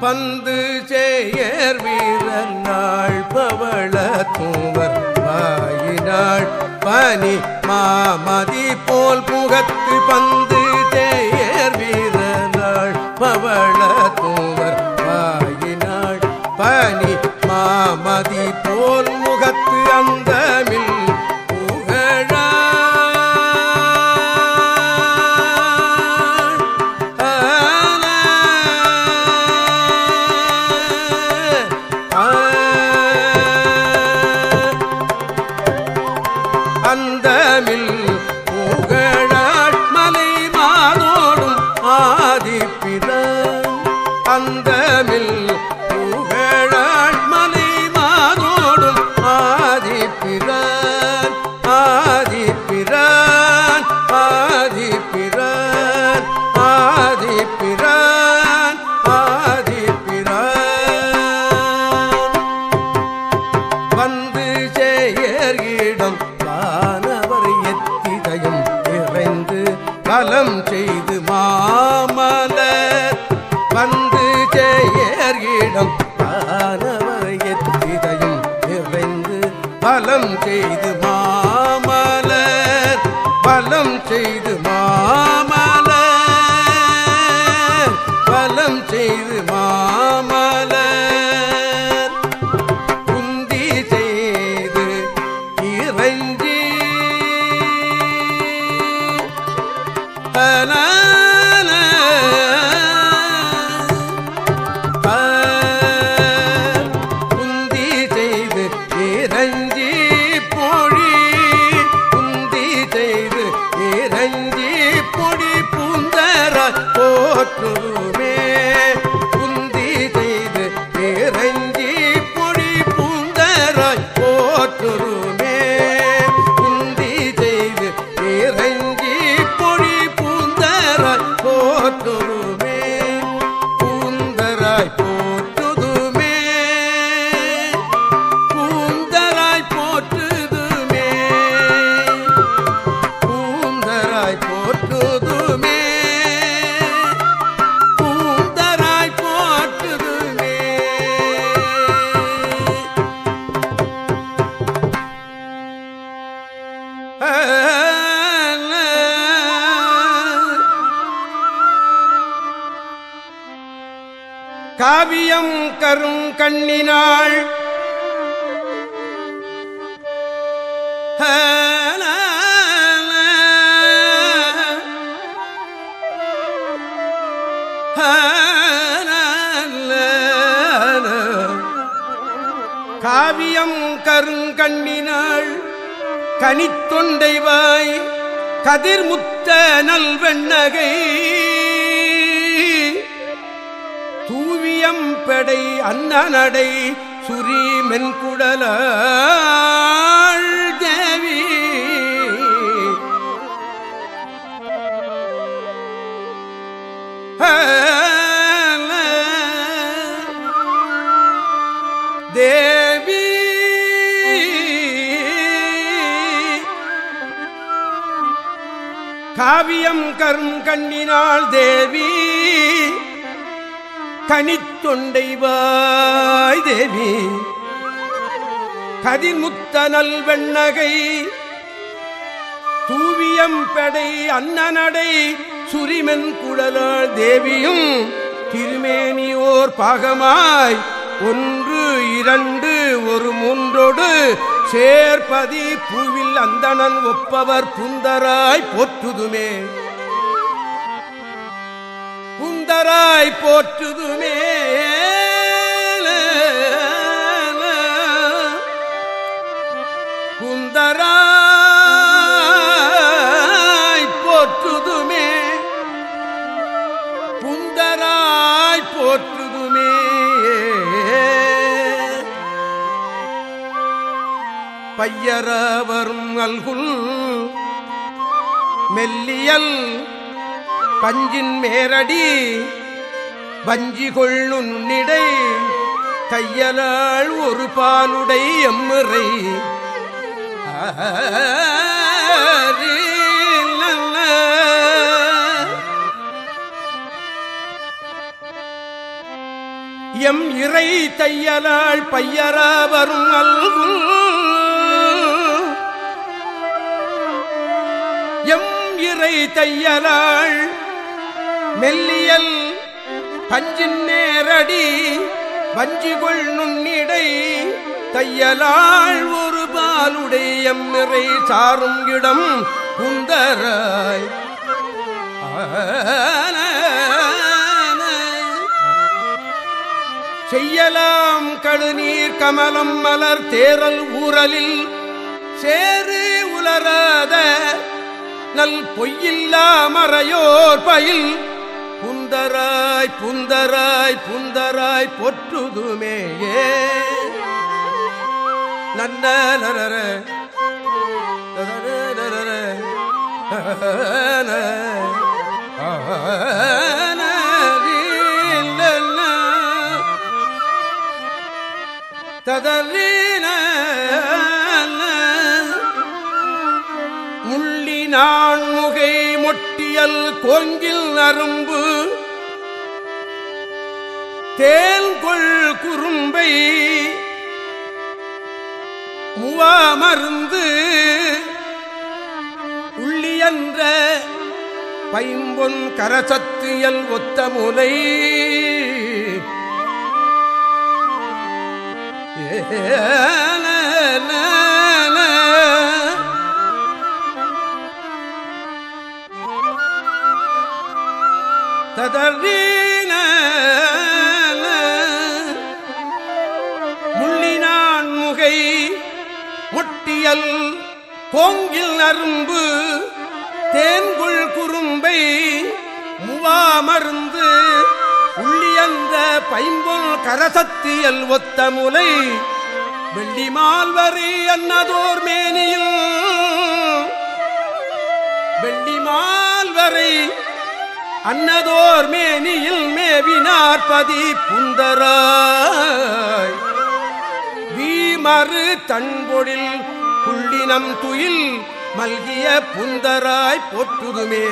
பந்து சேயர் வீரர் நாள் பவள தூவர் வாயினாள் பனி மாமதி போல் முகத்து பந்து சேயர் வீரர் நாள் பவள தூவர் வாயினாள் பனி மாமதி போல் இறைந்து செய்து மாமலர் கண்ணினாள் காவியம் கருங்கண்ணினாள் கனித்தொண்டைவாய் கதிர்முத்த நல்வெண்ணகை தூவியம் பெடை அன்னநடை சுரி மென்குடல தேவி. தேவி. காவியம் கரும் கண்ணினாள் தேவி. கனித்தொண்டைவாய் தேவி. கதிர்முத்த நல்வெண்ணகை தூவியம்பெடை அன்னநடை சுரிமென் குழலாள் தேவியும் திருமேனியோர் பாகமாய் ஒன்று இரண்டு ஒரு மூன்றோடு சேர்பதி பூவில் அந்தணன் ஒப்பவர் புந்தராய் போற்றுதுமே. புந்தராய் போற்றுதுமே புந்தராய் போற்றுதுமே புந்தராய் போற்றுதுமே பையரவரும் அல்குல் மெல்லியல் பஞ்சின் மேரடி வஞ்சி கொள்ளுன்னிடை தையலாள் ஒரு பாலுடை எம்முறை. எம் இறை தையலாள் பையரா வரும் அல்குல் எம் இறை தையலாள் மெல்லியல் பஞ்சின் நேரடி வஞ்சிகொள் நுண்ணிடை தையலாள் ஒரு பாலுடைய நிறை சாரும் இடம் குந்தராய். செய்யலாம் கழுநீர் கமலம் மலர் தேரல் ஊரலில் சேரு உலராத நல் பொய்யில்லா மறையோர் பயில் புந்தராய் புந்தராய் புந்தராய் பொற்றுதுமேயே நன்ன நரர நரர ததறின முள்ளி நான் முகை மொட்டியல் கோங்கில் அரும்பு தேன்கொள் குறும்பை முவா மருந்து உள்ளியன்ற பைம்பொன் கரசத்தியல் ஒத்த முலை. பைம்பொல் கரசத்தியல் ஒத்த முலை வெள்ளி மால்வரி அன்னதோர் மேனியில். வெள்ளி மால்வரை அன்னதோர் மேனியில் மேவினார்பதி புந்தராய் வீமறு தன்பொழில் புள்ளினம் துயில் மல்கிய புந்தராய் போற்றுதுமே.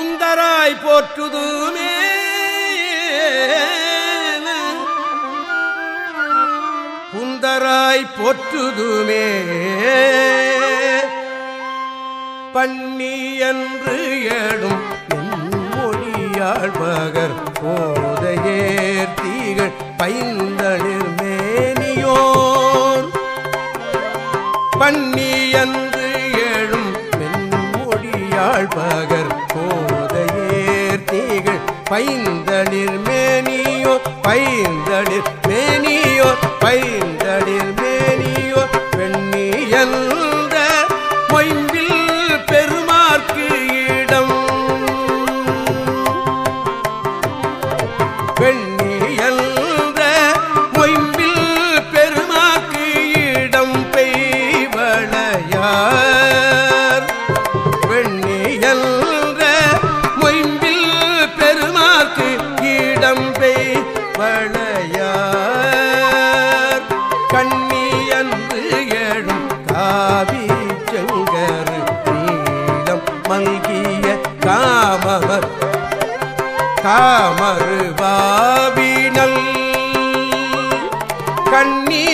புந்தராய் போற்றுதுமே புந்தராய் போற்றுதுமே பண்ணி என்று ஏடும் மொழியாழ்பகர் போதையேர்த்திகள் பைந்தளிர் மேனியோர். பண்ணி என்று ஏழும் மென்மொழியாழ்பகர் போதையேர்த்திகள் பைந்தளிர் மேனியோ பைந்தளிர் மேனியோ பைந்தளிர் மேனியோ பெண்ணியல்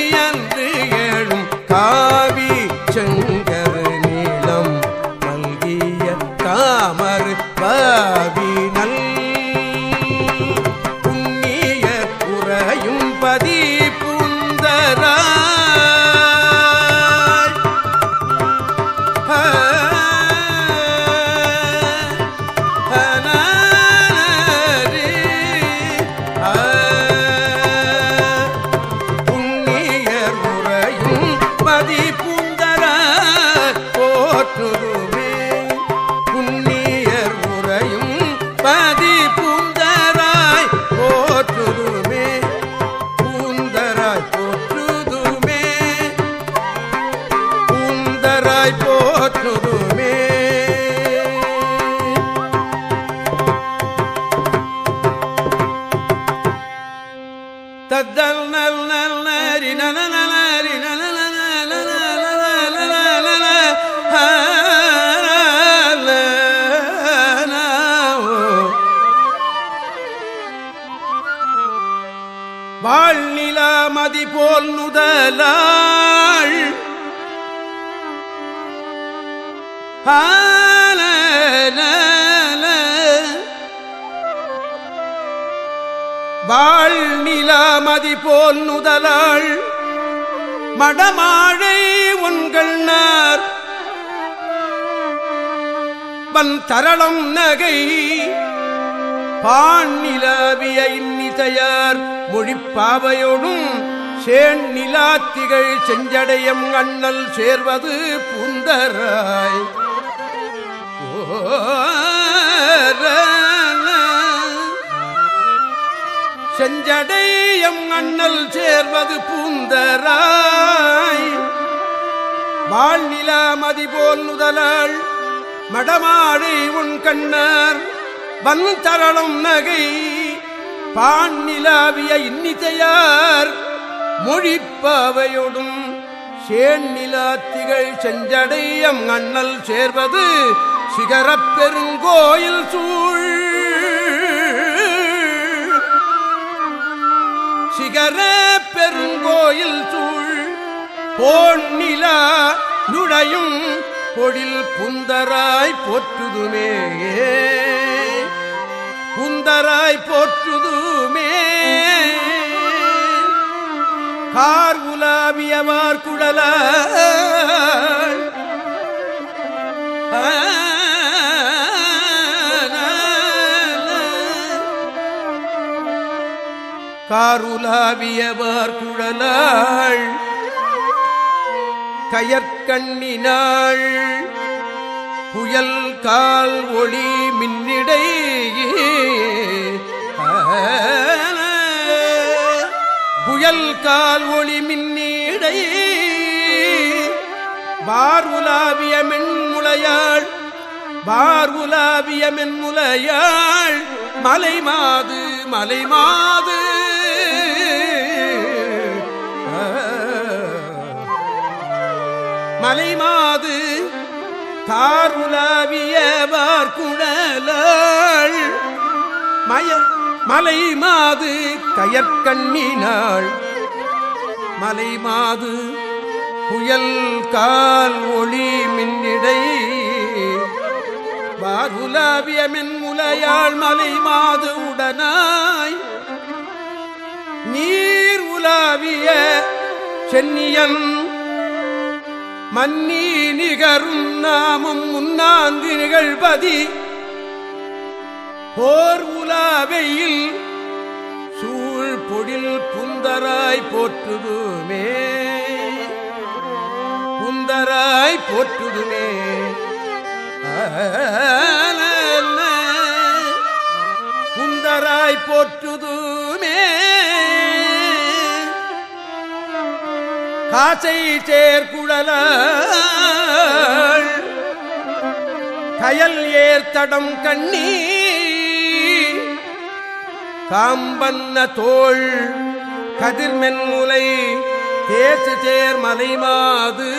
கண்ணியன்று வாழ்நிலாமதி போல் நுதலாள். வாழ்நிலாமதி போல் நுதலாள். மடமாழை உங்கள் நார். வன் தரளம் நகை. பான் நிலவிய மொழிப்பாவையோடும் சேன் நிலாத்திகள் செஞ்சடையம் அண்ணல் சேர்வது புந்தராய். செஞ்சடையம் அண்ணல் சேர்வது புந்தராய் வாழ்நிலா மதி போல் முதலாள் மடமாடை உன் கண்ணர் வன் தரளும் நகை பாண்நிலாவிய இன்னிசையார் மொழிப்பாவையோடும் சேன் நிலாத்திகள் செஞ்சடையம் அண்ணல் சேர்வது சிகரப் பெருங்கோயில் சூழ். சிகர பெருங்கோயில் சூழ். போன்னிலா நுழையும் பொழில் புந்தராய் போற்றுதுமே. குந்தராய் போற்றுதுமே. கார் உலாவியவார் குழல காருலாவியவார் குழலாள் கயற்கண்ணினாள். புயல் கால் ஒளி மின்னிடை புயல் கால் ஒளி மின்னிடை பார் உலாவிய மென்முளையாள் பார் உலாவிய மென்முளையாள் மலை மாது மலை மாது மலை மய மலை மாது கயற்கண்ணினாள் மலை மாது புயல் கால் ஒளி மின்னிடை. வாருலாவிய மின்முலையாள் மலை மாது உடனாய். நீர் உலாவிய சென்னியன் மன்னி நிகரும் நாமும் முன்னாங்கு நிகழ்பதி. போர் உலாவையில் சூழ் பொடில் புந்தராய் போற்றுதுமே. புந்தராய் போற்றுதுமே. புந்தராய் போற்றுதுமே. காசை சேர்குழல கயல் ஏர்த்தடம் கண்ணி காம்பன்ன தோள் கதிர்மென்முலை தேசு சேர் மலைமாது.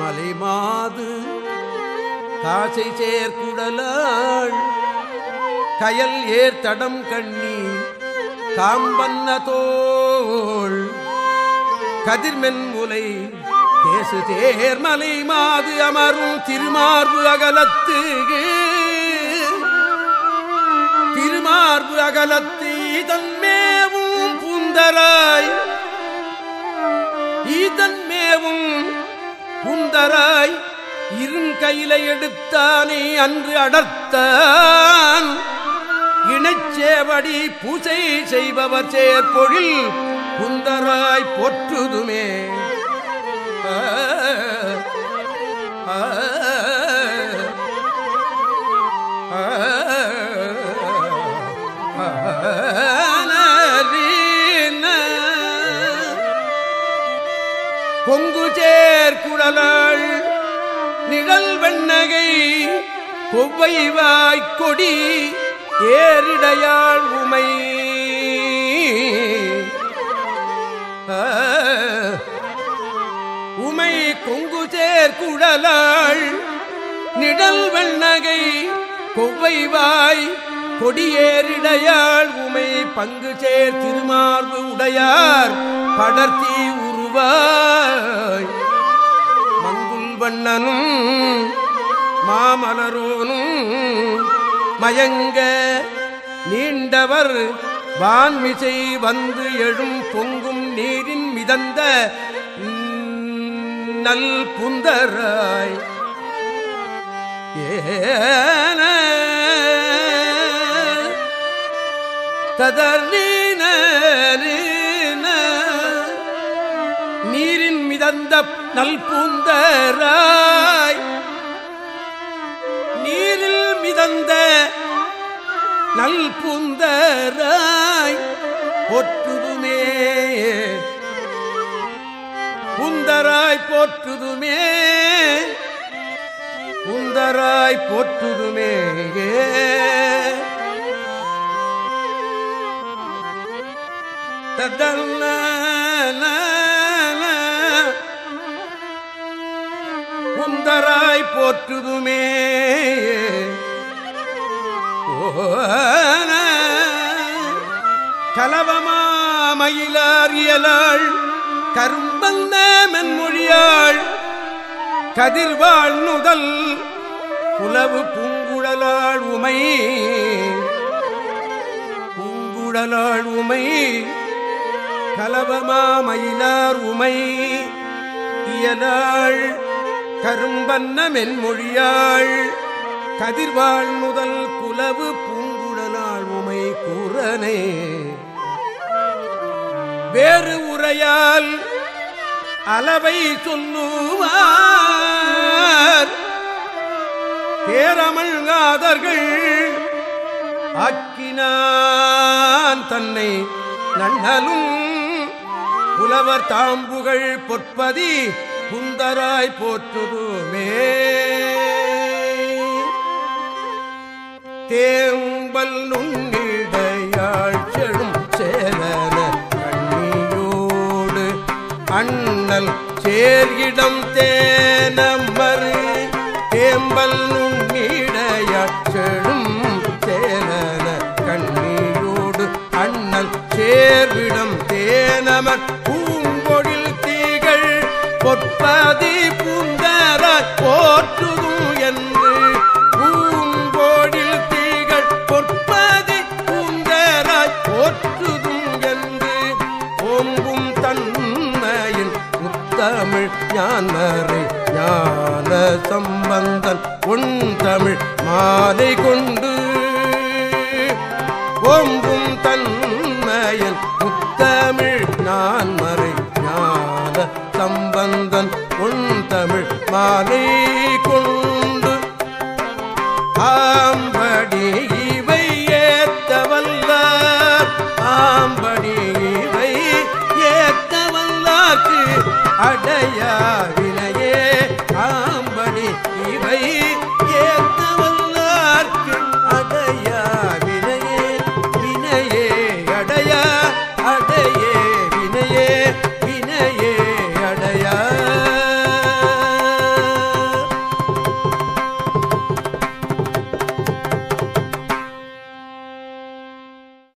மலைமாது. காசை சேர்க்குடலாள் கயல் ஏர்தடம் கண்ணி காம்பன்னதோள் கதிர்மென் முலை தேசு தேர்மலை மாது அமரும் திருமார்பு அகலத்து திருமார்பு அகலத்து இதன் மேவும் புந்தராய். இதன் மேவும் புந்தராய் இருங்கையில எடுத்தானே அன்று அடர்த்தான். இணைச்சேவடி பூசை செய்பவர் சேர்பொழில் குந்தராய் பொற்றுதுமே. ஆ, ஆ, குடலாள் நிழல் வெண்ணகை கொவ்வை வாய்க்கொடி ஏறிடையாள் உமை. உமை கொங்கு சேர் குடலாள் நிழல் வெண்ணகை கொவ்வைவாய் கொடியேறிடையாள் உமை பங்கு சேர் திருமார்பு உடையார் படர்த்தி உருவாய். மங்குல் வண்ணனும் மாமலரோனும் மயங்க நீண்டவர் வான்மிசை வந்து எழும் பொங்கும் நீரின் மிதந்த நல் புந்தராய். ஏன ததர்லீன நீரின் மிதந்த நல் புந்தராய். நீரில் மிதந்த நல் புந்தராய் போற்றுதுமே. புந்தராய் போற்றுதுமே. புந்தராய் போற்றுதுமே. புந்தராய் போற்றுதுமே. கலவமாமயிலாரியலாள் கரும்பந்த மென்மொழியாள் கதிர்வாழ் நுதல் புலவு பூங்குழலாள் உமை. பூங்குழலாள் உமை கலவமாமயிலார் உமை. இயலாள் கரும்பன்ன மென்மொழியாள் கதிர்வாழ் முதல் குலவு பூங்குழலாள் உமை கூறனே. வேறு உரையால் அளவை சொல்லுவார். பேரமழ்காதர்கள் ஆக்கினான் தன்னை நன்னலும். புலவர் தாம்புகள் பொற்பதி குந்தராய் போற்றுதுமே. தேம்பல் நுண்ணிடையாள் சேரன கண்ணியோடு அண்ணல் சேர்கிடம் தேனம்பர் தேம்பல் நுண்ணிடையாள் சேரன கண்ணியோடு அண்ணல் சேர்விடம் தேனமர். மாலை கொண்டு